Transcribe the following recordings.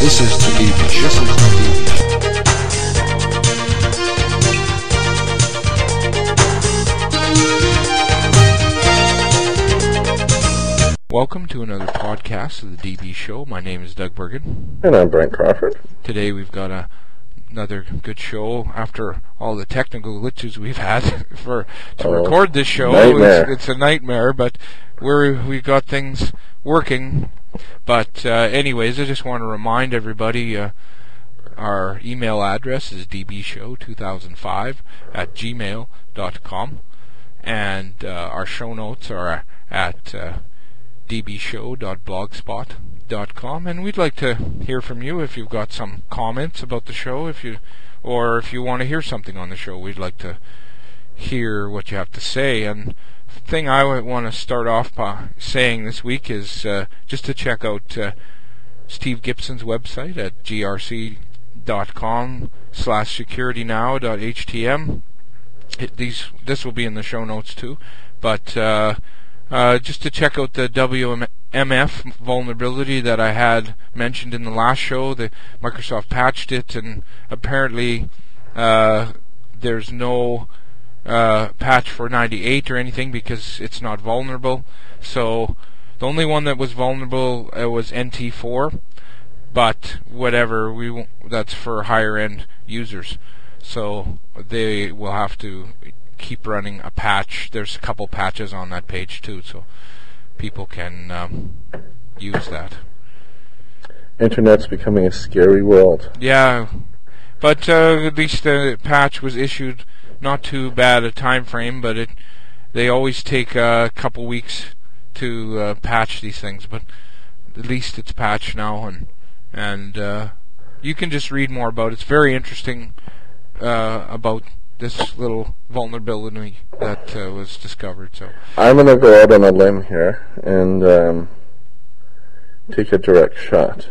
This is the DB Show. This is the DB Welcome to another podcast of the DB Show. My name is Doug Bergen. And I'm Brent Crawford. Today we've got a, another good show after all the technical glitches we've had for to Oh, record this show. It's, it's a nightmare, but we're we got things working. But uh, anyways, I just want to remind everybody uh, our email address is dbshow2005 at gmail.com and uh, our show notes are at uh, dbshow.blogspot.com and we'd like to hear from you if you've got some comments about the show if you or if you want to hear something on the show we'd like to hear what you have to say and the thing I would want to start off by saying this week is uh, just to check out uh, Steve Gibson's website at grc.com slash securitynow.htm it, these this will be in the show notes too but uh, uh, just to check out the WMF vulnerability that I had mentioned in the last show. The Microsoft patched it, and apparently uh, there's no uh, patch for 98 or anything because it's not vulnerable. So the only one that was vulnerable uh, was NT4, but whatever we that's for higher end users. So they will have to keep running a patch. There's a couple patches on that page too, so people can um, use that. Internet's becoming a scary world. Yeah, but uh, at least the patch was issued not too bad a time frame, but it they always take a couple weeks to uh, patch these things. But at least it's patched now, and and uh, you can just read more about it. It's very interesting uh, about this little vulnerability that uh, was discovered. So I'm going to go out on a limb here and um, take a direct shot.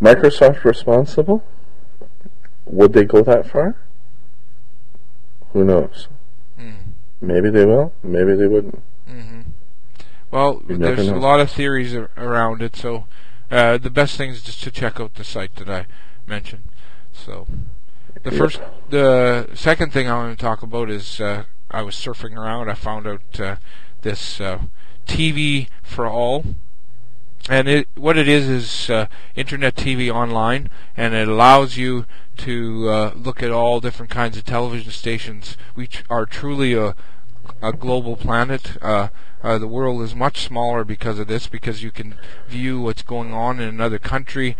Microsoft responsible? Would they go that far? Who knows? mm, Maybe they will. Maybe they wouldn't. hmm well, You there's a lot of theories ar- around it. So uh, the best thing is just to check out the site that I mentioned. So. The Yep. first, the second thing I want to talk about is uh, I was surfing around. I found out uh, this uh, TV for all, and it what it is is uh, internet TV online, and it allows you to uh, look at all different kinds of television stations. We tr- are truly a a global planet. Uh, uh, the world is much smaller because of this, because you can view what's going on in another country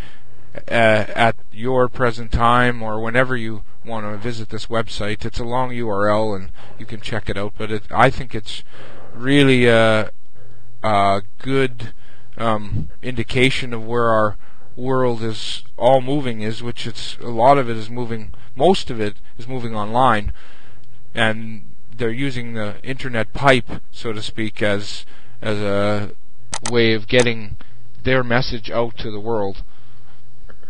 uh, at your present time or whenever you want to visit this website. It's a long URL and you can check it out. But it, I think it's really a, a good um, indication of where our world is all moving is, which it's a lot of it is moving. Most of it is moving online, and they're using the internet pipe, so to speak, as as a way of getting their message out to the world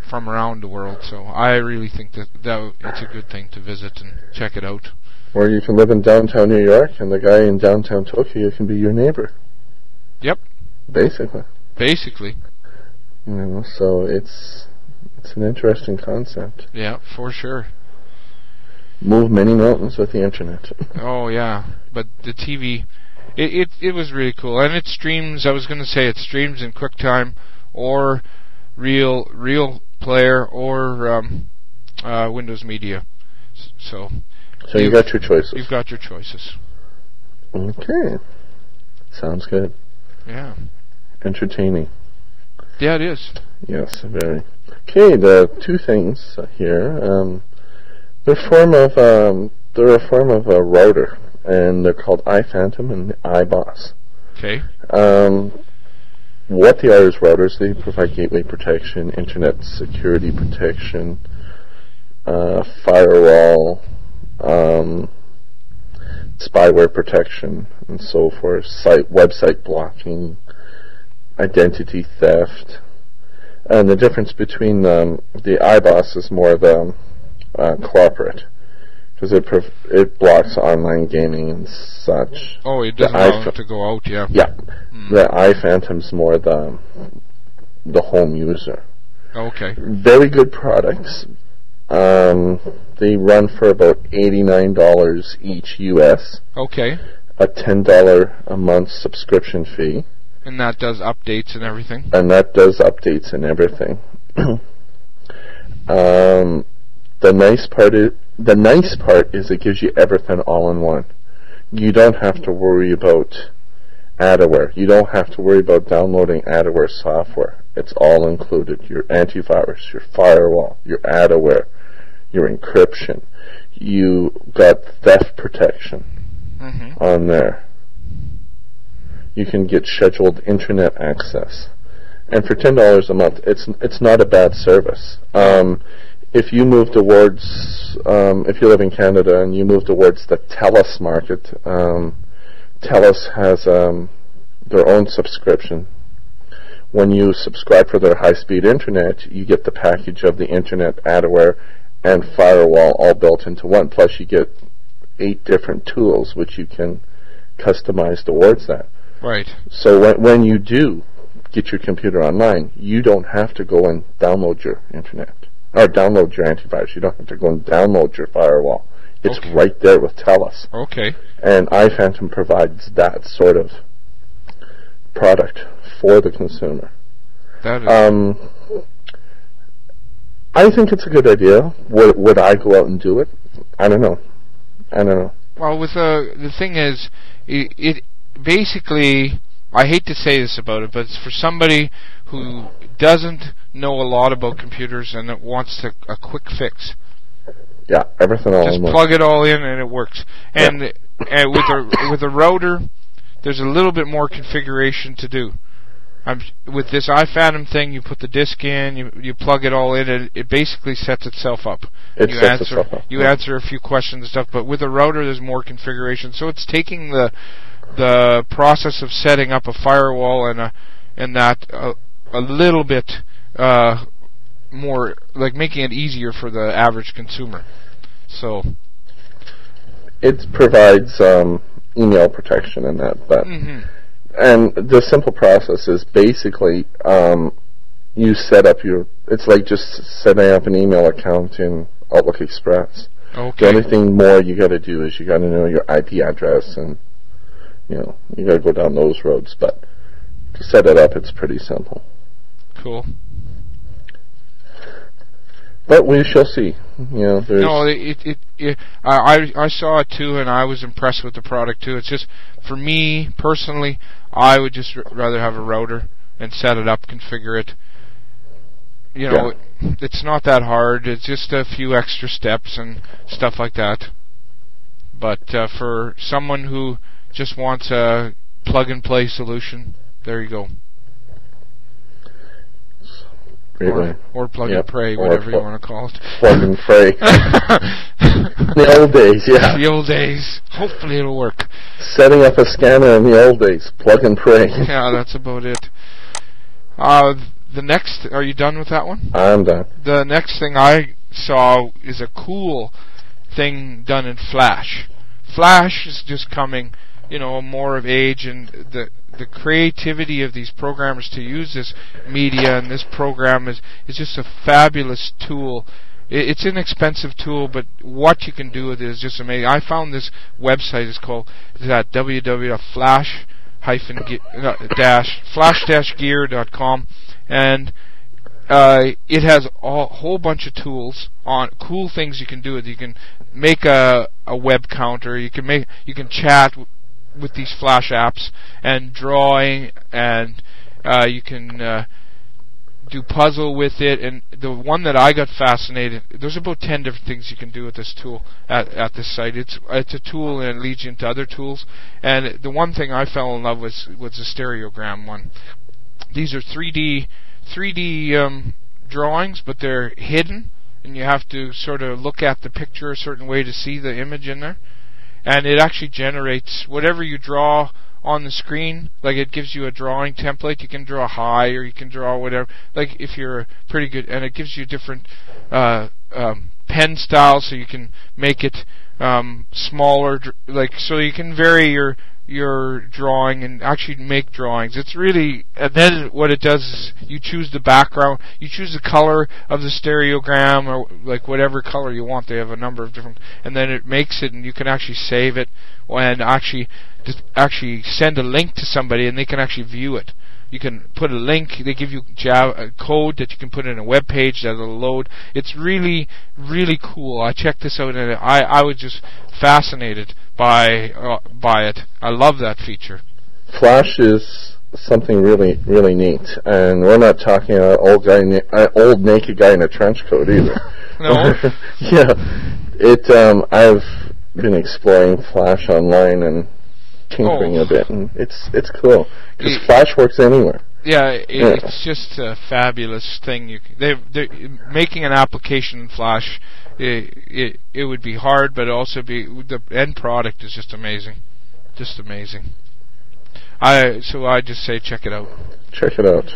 from around the world. So I really think that that it's a good thing to visit and check it out. Or you can live in downtown New York and the guy in downtown Tokyo can be your neighbor. Yep. Basically. Basically, You know, so it's it's an interesting concept. yeah, for sure. Move many mountains with the internet. Oh yeah, but the TV, it it, it was really cool, and it streams. I was going to say it streams in QuickTime, or Real Real Player, or um, uh, Windows Media. So So you You've- got your choices. you've got your choices. Okay. Sounds good. Yeah, Entertaining. yeah, it is. Yes, very. Okay, the two things here. Um, they're form of um, they're a form of a router, and they're called iPhantom and iBoss. Okay. Um, what they are is routers. They provide gateway protection, internet security protection, uh, firewall, um, spyware protection, and so forth. Site website blocking, identity theft, and the difference between um, the iBoss is more the uh, corporate because it prov- it blocks online gaming and such. Oh, it doesn't allow it to go out. Yeah. Yeah, Mm. the iPhantom's more the the home user. Okay. Very good products. Um, they run for about $89 each US, Okay. a $10 a month subscription fee, And that does updates and everything. and that does updates and everything. um, the nice part is the nice part is it gives you everything all in one. You don't have to worry about adware. You don't have to worry about downloading adware software. It's all included. Your antivirus, your firewall, your adware, your encryption. You got theft protection hmm on there. You can get scheduled internet access, and for ten dollars a month, it's it's not a bad service. Um, if you move towards, um, if you live in Canada and you move towards the TELUS market, um, TELUS has um, their own subscription. When you subscribe for their high-speed internet, you get the package of the internet, adware, and firewall all built into one. Plus, you get eight different tools which you can customize towards that. Right. So when, when you do get your computer online, you don't have to go and download your internet or download your antivirus. You don't have to go and download your firewall. It's Okay. right there with TELUS. Okay. And iPhantom provides that sort of product for the consumer. That is. Um, I think it's a good idea. Would, would I go out and do it? I don't know. I don't know. Well, with uh, the thing is, it, it basically. I hate to say this about it, but it's for somebody who doesn't know a lot about computers and that wants to, a quick fix. Yeah, everything all Just plug it all in and it works. And and with a with a router, there's a little bit more configuration to do. I'm, with this iPhantom thing, you put the disk in, you you plug it all in, and it basically sets itself up. It you sets answer itself up, you yeah. answer a few questions and stuff, but with a router, there's more configuration. So it's taking the the process of setting up a firewall and a and that uh, a little bit uh, more like making it easier for the average consumer. So it provides um, email protection and that, but hmm and the simple process is basically um, you set up your. It's like just setting up an email account in Outlook Express. Okay. The only thing more you got to do is you got to know your IP address and you know you got to go down those roads. But to set it up, it's pretty simple. cool. But we shall see. You know, there's No, it, it, it I, I I saw it too, and I was impressed with the product too. It's just for me personally, I would just r- rather have a router and set it up, configure it. You know, it's not that hard. It's just a few extra steps and stuff like that. But uh, for someone who just wants a plug and play solution, there you go. or, or plug Yep, and pray, whatever you want to call it. plug and pray. the old days, yeah. the old days. Hopefully it'll work. Setting up a scanner in the old days. Plug and pray. yeah, that's about it. Uh, the next, are you done with that one? I'm done. The next thing I saw is a cool thing done in Flash. Flash is just coming, you know, more of age, and the the creativity of these programmers to use this media and this program is is just a fabulous tool. I- It's an inexpensive tool, but what you can do with it is just amazing. I found this website is called is at www.flash hyphen uh, dash flash dash gear dot com and uh, it has a whole bunch of tools on cool things you can do with it. You can make a a web counter. You can make you can chat with these flash apps and drawing and uh, you can uh, do puzzle with it. And the one that I got fascinated. There's about ten different things you can do with this tool at at this site. It's it's a tool and it leads you into other tools. And the one thing I fell in love with was the stereogram one. These are 3D 3D um, drawings, but they're hidden, and you have to sort of look at the picture a certain way to see the image in there. And it actually generates whatever you draw on the screen. Like it gives you a drawing template. You can draw high, or you can draw whatever. Like if you're pretty good, and it gives you different uh, um, pen styles, so you can make it um, smaller. Like so, you can vary your your drawing and actually make drawings. It's really, and then what it does is you choose the background, you choose the color of the stereogram or like whatever color you want. They have a number of different, and then it makes it, and you can actually save it and actually actually send a link to somebody, and they can actually view it. You can put a link. They give you Java code that you can put in a web page that'll load. It's really, really cool. I checked this out, and I I was just fascinated by uh, by it. I love that feature. Flash is something really really neat, and we're not talking an old guy, an old naked guy in a trench coat either. no. yeah, it. Um, I've been exploring Flash online and tinkering Oh. a bit, and it's it's cool because It- Flash works anywhere. Yeah, it, Yeah. it's just a fabulous thing. You they they making an application in Flash. It, it it would be hard, but also be the end product is just amazing, just amazing. I so I just say check it out. Check it out.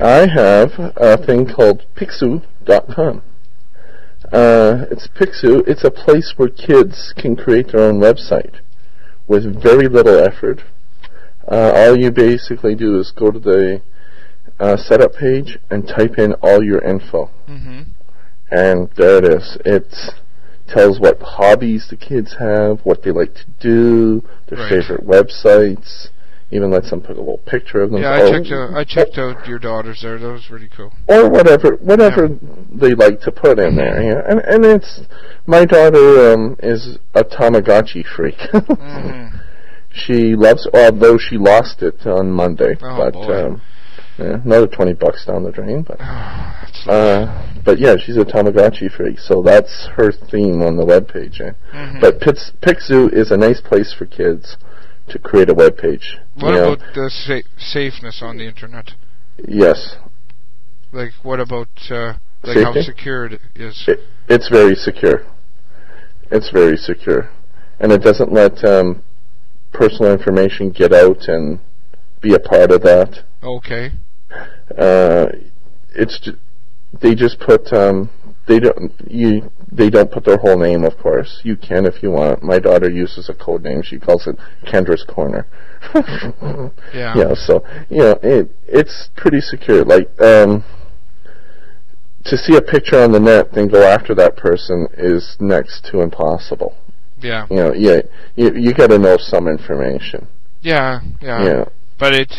I have a thing called Piczo.com. Uh, it's Piczo. It's a place where kids can create their own website with very little effort. Uh, all you basically do is go to the uh, setup page and type in all your info, hmm and there it is. It tells what hobbies the kids have, what they like to do, their Right. favorite websites. Even lets them put a little picture of them. Yeah, I or- checked out I checked out your daughters there. That was really cool. or whatever whatever they like to put in there. Yeah, and and it's my daughter um, is a Tamagotchi freak. hmm she loves, although she lost it on Monday. Oh, but boy. um, yeah, another twenty bucks down the drain. But uh, but yeah, she's a Tamagotchi freak, so that's her theme on the webpage. Eh? Mhm. But Pix, Piczo is a nice place for kids to create a web page. what you know? about the sa- safeness on the internet? Yes, Like what about uh, like how Safety? secure it is? it, it's very secure. It's very secure, and it doesn't let um, personal information get out and be a part of that. Okay. Uh, it's ju- they just put um, they don't you they don't put their whole name. Of course, you can if you want. My daughter uses a code name. She calls it Kendra's Corner. Yeah. Yeah, so you know it it's pretty secure. Like um, to see a picture on the net then go after that person is next to impossible. Yeah. You know, yeah, you you got to know some information. Yeah. Yeah. Yeah, But it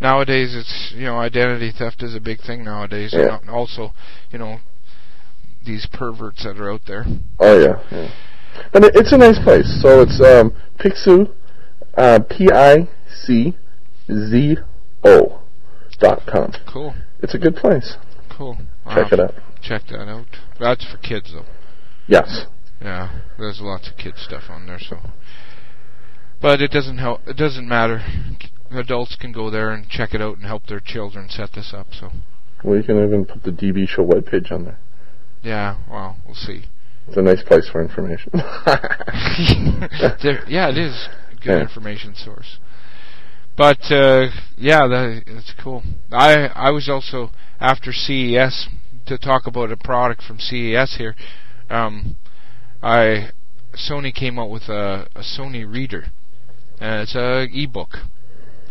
nowadays it's you know identity theft is a big thing nowadays, Yeah. and also you know these perverts that are out there. oh yeah, yeah. But it, it's a nice place. So it's um, Piczo, uh, P I C Z O dot com. Cool. It's a good place. Cool. Check it out. Check that out. That's for kids though. Yes. Yeah, there's lots of kid stuff on there, so. But it doesn't help. It doesn't matter. Adults can go there and check it out and help their children set this up. So, Well, you can even put the DB Show webpage on there. Yeah. Well, we'll see. It's a nice place for information. there, yeah, it is a good Yeah. information source. But uh, yeah, that, that's cool. I I was also after CES to talk about a product from CES here. Um, I Sony came out with a, a Sony Reader, and it's a ebook,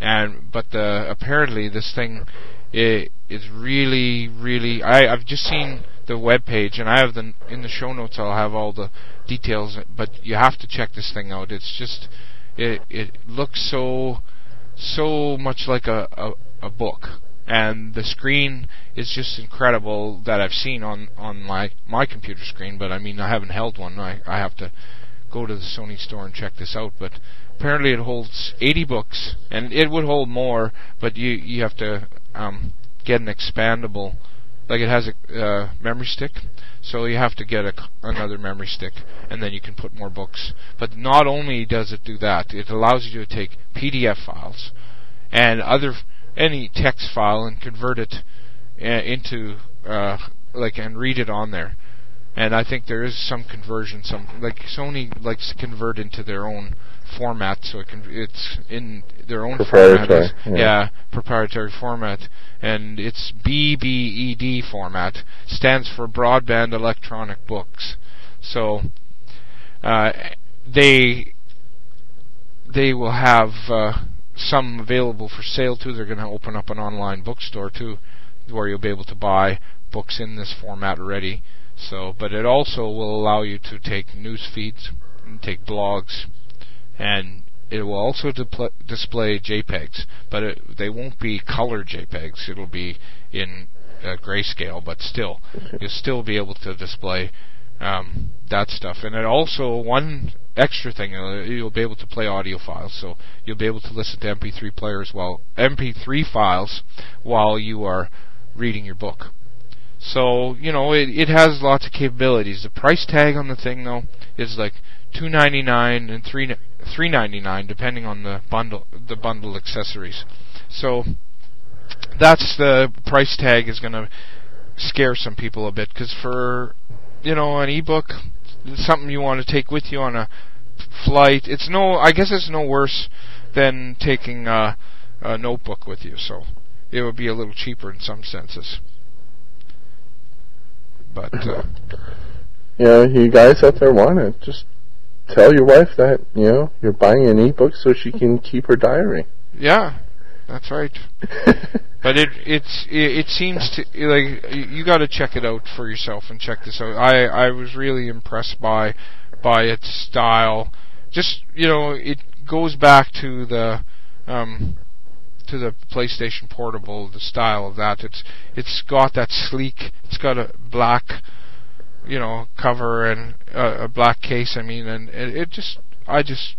and but the apparently this thing it is really really I I've just seen the web page and I have the in the show notes I'll have all the details but you have to check this thing out. It's just it it looks so so much like a a, a book. And the screen is just incredible that I've seen on on my my computer screen but I mean I haven't held one. I I have to go to the Sony store and check this out but apparently it holds 80 books and it would hold more but you you have to um get an expandable like it has a uh, memory stick. So you have to get a, another memory stick and then you can put more books. But not only does it do that it allows you to take PDF files and other any text file and convert it uh, into uh, like and read it on there. And I think there is some conversion some like Sony likes to convert into their own format so it can it's in their own Proprietary, is- yeah. yeah proprietary format and it's BBeB format stands for broadband electronic books so uh, they they will have uh, some available for sale too. They're going to open up an online bookstore too, where you'll be able to buy books in this format already. So, but it also will allow you to take news feeds and take blogs, and it will also depl- display JPEGs, but it, they won't be color JPEGs. It'll be in uh, grayscale, but still, you'll still be able to display um, that stuff. And it also one extra thing uh, you'll be able to play audio files, so you'll be able to listen to MP3 players while MP3 files while you are reading your book. So you know it, it has lots of capabilities. The price tag on the thing though is like two ninety nine and three three ninety nine depending on the bundle the bundle accessories. So that's the price tag is going to scare some people a bit because for you know an ebook something you want to take with you on a flight it's no i guess it's no worse than taking a, a notebook with you so it would be a little cheaper in some senses but uh, Yeah, you guys out there want it, just tell your wife that, you know, you're buying an ebook so she can keep her diary. yeah that's right but it it's it, it seems to like you got to check it out for yourself and check this out. I I was really impressed by by its style. Just you know, it goes back to the um to the PlayStation Portable, the style of that. It's it's got that sleek. It's got a black, you know, cover and uh, a black case. I mean, and it, it just I just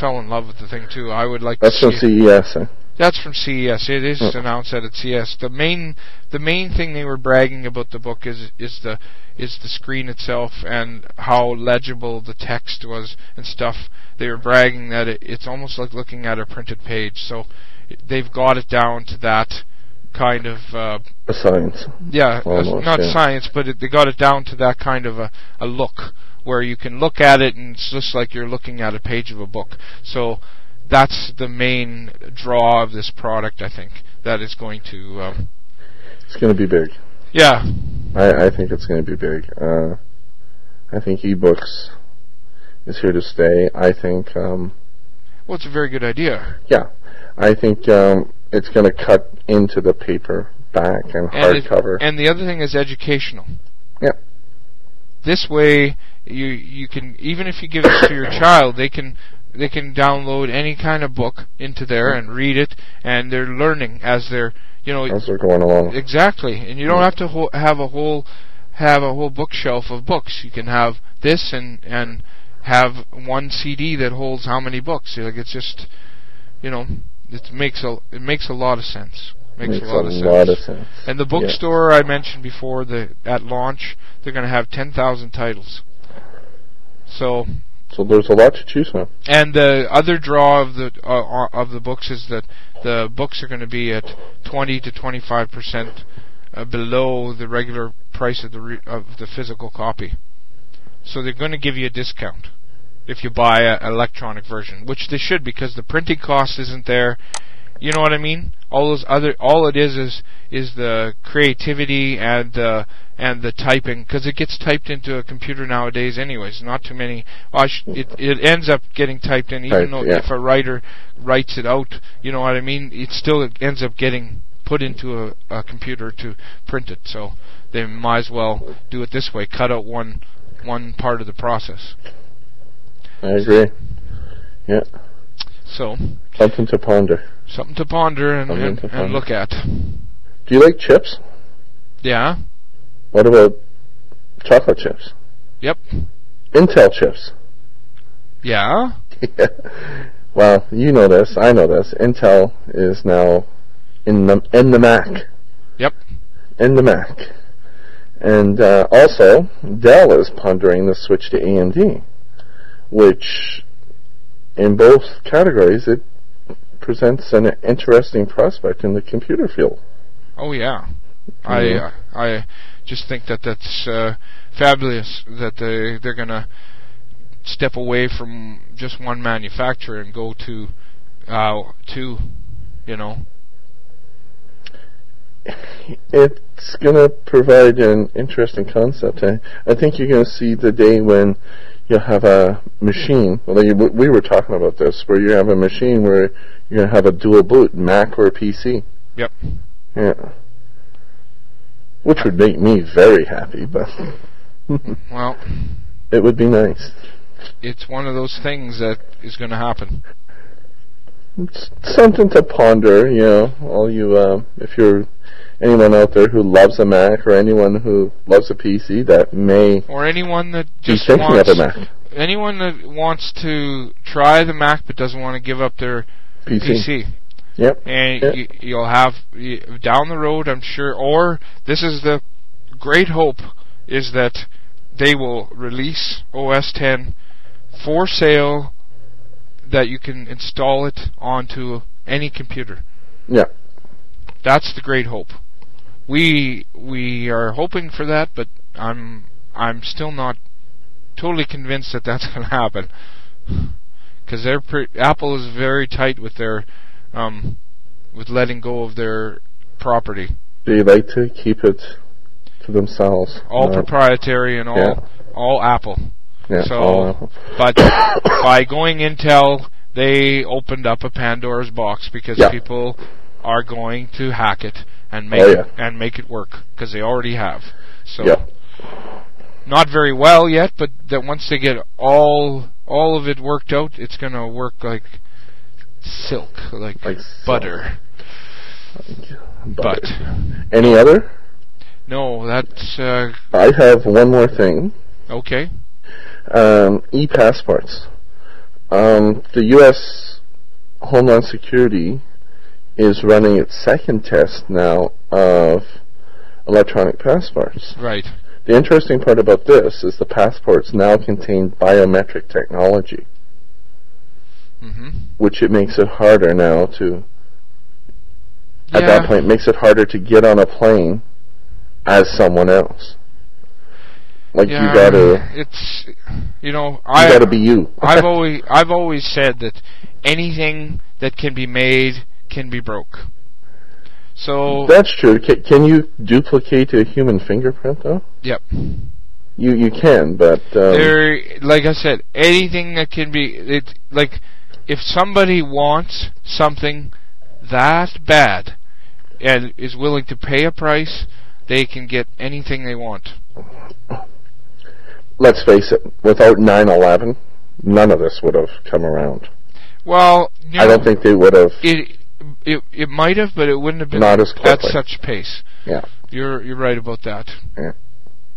fell in love with the thing too. I would like That's to from. CES. Huh? That's from CES. It is Hmm. announced at CES. The main the main thing they were bragging about the book is is the is the screen itself and how legible the text was and stuff. They were bragging that it, it's almost like looking at a printed page. So they've got it down to that kind of uh, A science. yeah, Almost, not yeah. science, but it, they got it down to that kind of a, a look where you can look at it and it's just like you're looking at a page of a book. So that's the main draw of this product, I think, that is going to. Um, It's going to be big. yeah, I, I think it's going to be big. Uh, I think ebooks is here to stay. I think, um, well, it's a very good idea. yeah, I think um, it's going to cut into the paper back and And, hardcover. and the other thing is educational. Yeah. This way, you you can even if you give it to your child, they can they can download any kind of book into there and read it, and they're learning as they're you know as we're going along. Exactly, and you don't have to ho- have a whole have a whole bookshelf of books. You can have this and and have one CD that holds how many books. Like it's just, you know, it makes a it makes a lot of sense. Makes, Makes a lot of sense. lot of sense. And the Yeah. bookstore I mentioned before, the at launch, they're going to have ten thousand titles. So So there's a lot to choose from. and the other draw of the uh, of the books is that the books are going to be at 20 to 25 percent uh, below the regular price of the re- of the physical copy. So they're going to give you a discount if you buy an electronic version, which they should because the printing cost isn't there. You know what I mean? All those other, all it is is is the creativity and uh, and the typing because it gets typed into a computer nowadays. Anyways, not too many. Well, it it ends up getting typed in, even Typed, though yeah. if a writer writes it out, you know what I mean. It still ends up getting put into a, a computer to print it. So they might as well do it this way. Cut out one one part of the process. I agree. Yeah, So something to ponder. something to ponder and, and, to and look at. Do you like chips? Yeah. What about chocolate chips? Yep. Intel chips. Yeah. Yeah. Well, you know this. I know this. Intel is now in the in the Mac. Yep. In the Mac. And uh, also, Dell is pondering the switch to AMD, which, in both categories, it presents an interesting prospect in the computer field. Oh yeah. I uh, I just think that that's uh, fabulous that they they're gonna step away from just one manufacturer and go to uh, two. You know. It's going to provide an interesting concept. I, I think you're going to see the day when you have a machine. Well, you, we were talking about this, where you have a machine where you're gonna have a dual boot, Mac or PC. Yep. Yeah. Which would make me very happy, but Well, it would be nice. it's one of those things that is going to happen. It's something to ponder, you know. All you, uh, if you're anyone out there who loves a Mac or anyone who loves a PC that may Or anyone that be just thinking wants of a Mac anyone that wants to try the Mac but doesn't want to give up their PC. PC. Yep. and Yeah. you, you'll have you, down the road, I'm sure. Or this is the great hope is that they will release OS 10 for sale that you can install it onto any computer. Yeah. That's the great hope. We we are hoping for that, but I'm I'm still not totally convinced that that's going to happen. Because they're pre- Apple is very tight with their um, with letting go of their property, They like to keep it to themselves. all Not- proprietary and all Yeah. all Apple. yeah, so- all Apple. But by going Intel, they opened up a Pandora's box because Yeah. people are going to hack it and make Oh, it, yeah. and make it work because they already have. So Yeah. not very well yet, but that once they get all all of it worked out, it's going to work like silk, like, Like butter. But Any other? no, that's uh, I have one more thing. okay. Um, e-passports. Um, the U.S. Homeland Security is running its second test now of electronic passports. Right. The interesting part about this is the passports now contain biometric technology, hmm which it makes it harder now to. At that point, makes it harder to get on a plane as someone else. Like yeah, you gotta, It's you know you I gotta be you. I've always I've always said that anything that can be made can be broke. So That's true. Can, can you duplicate a human fingerprint though? yep, You you can, but um, there like I said, anything that can be it like if somebody wants something that bad and is willing to pay a price, they can get anything they want. let's face it, without 9/11, none of this would have come around. Well, I don't think they would have. it it it might have, but it wouldn't have been Not as at such pace. Yeah. You're you're right about that. Yeah.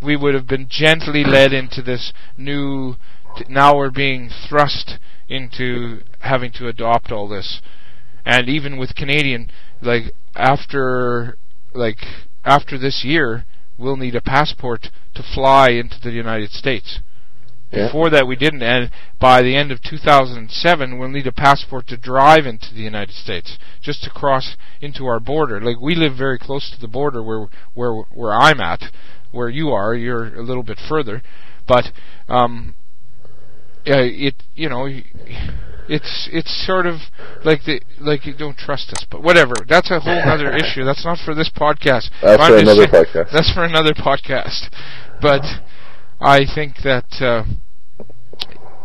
We would have been gently led into this new. T- now we're being thrust into having to adopt all this, and even with Canadian, like after like after this year, we'll need a passport to fly into the United States. Yeah. Before that, we didn't, and by the end of 2007, we'll need a passport to drive into the United States, just to cross into our border. Like we live very close to the border where where where I'm at, where you are. You're a little bit further, but um, uh, it you know it's it's sort of like the like you don't trust us, but whatever. That's a whole other issue. That's not for this podcast. That's I'm for another saying- podcast. That's for another podcast. But I think that uh,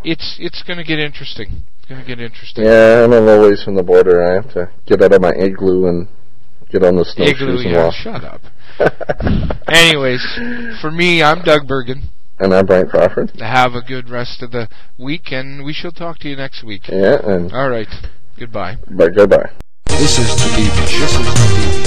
it's it's going to get interesting. It's going to get interesting. Yeah, I'm a little ways from the border. I have to get out of my igloo and get on the snowshoes Igloo, and yeah. walk. Shut up. Anyways, for me, I'm Doug Bergen. and I'm Brent Crawford. Have a good rest of the week, and we shall talk to you next week. Yeah, and All right. Goodbye. Bye. Goodbye. This is the evening.